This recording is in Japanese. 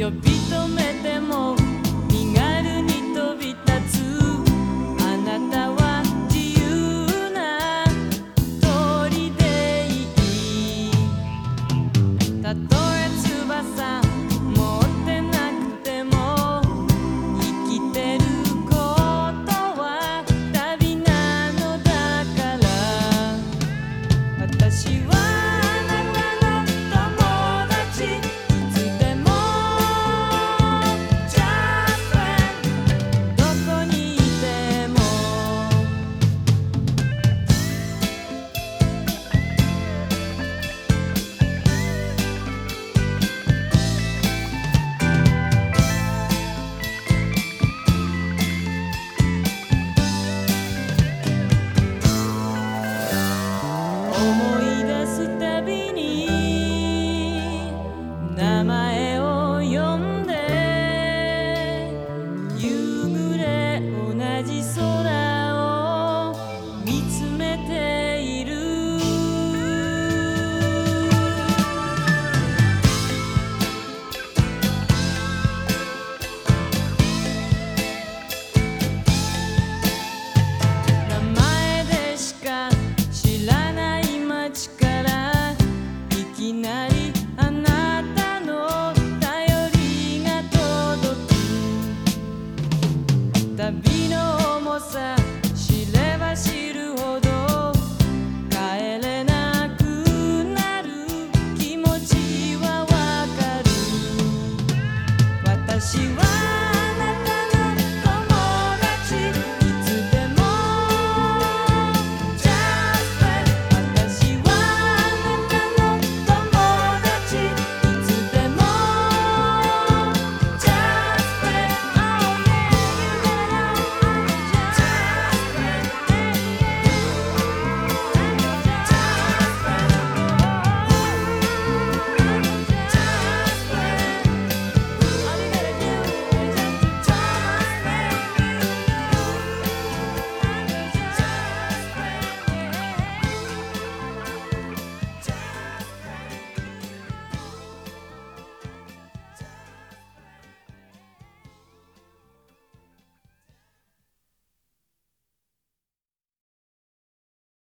呼び止めても身軽に飛び立つあなたは自由な鳥でいいたとえ翼持ってなくても生きてることは旅なのだから私は旅の重さ知れば知るほど帰れなくなる気持ちはわかる。私は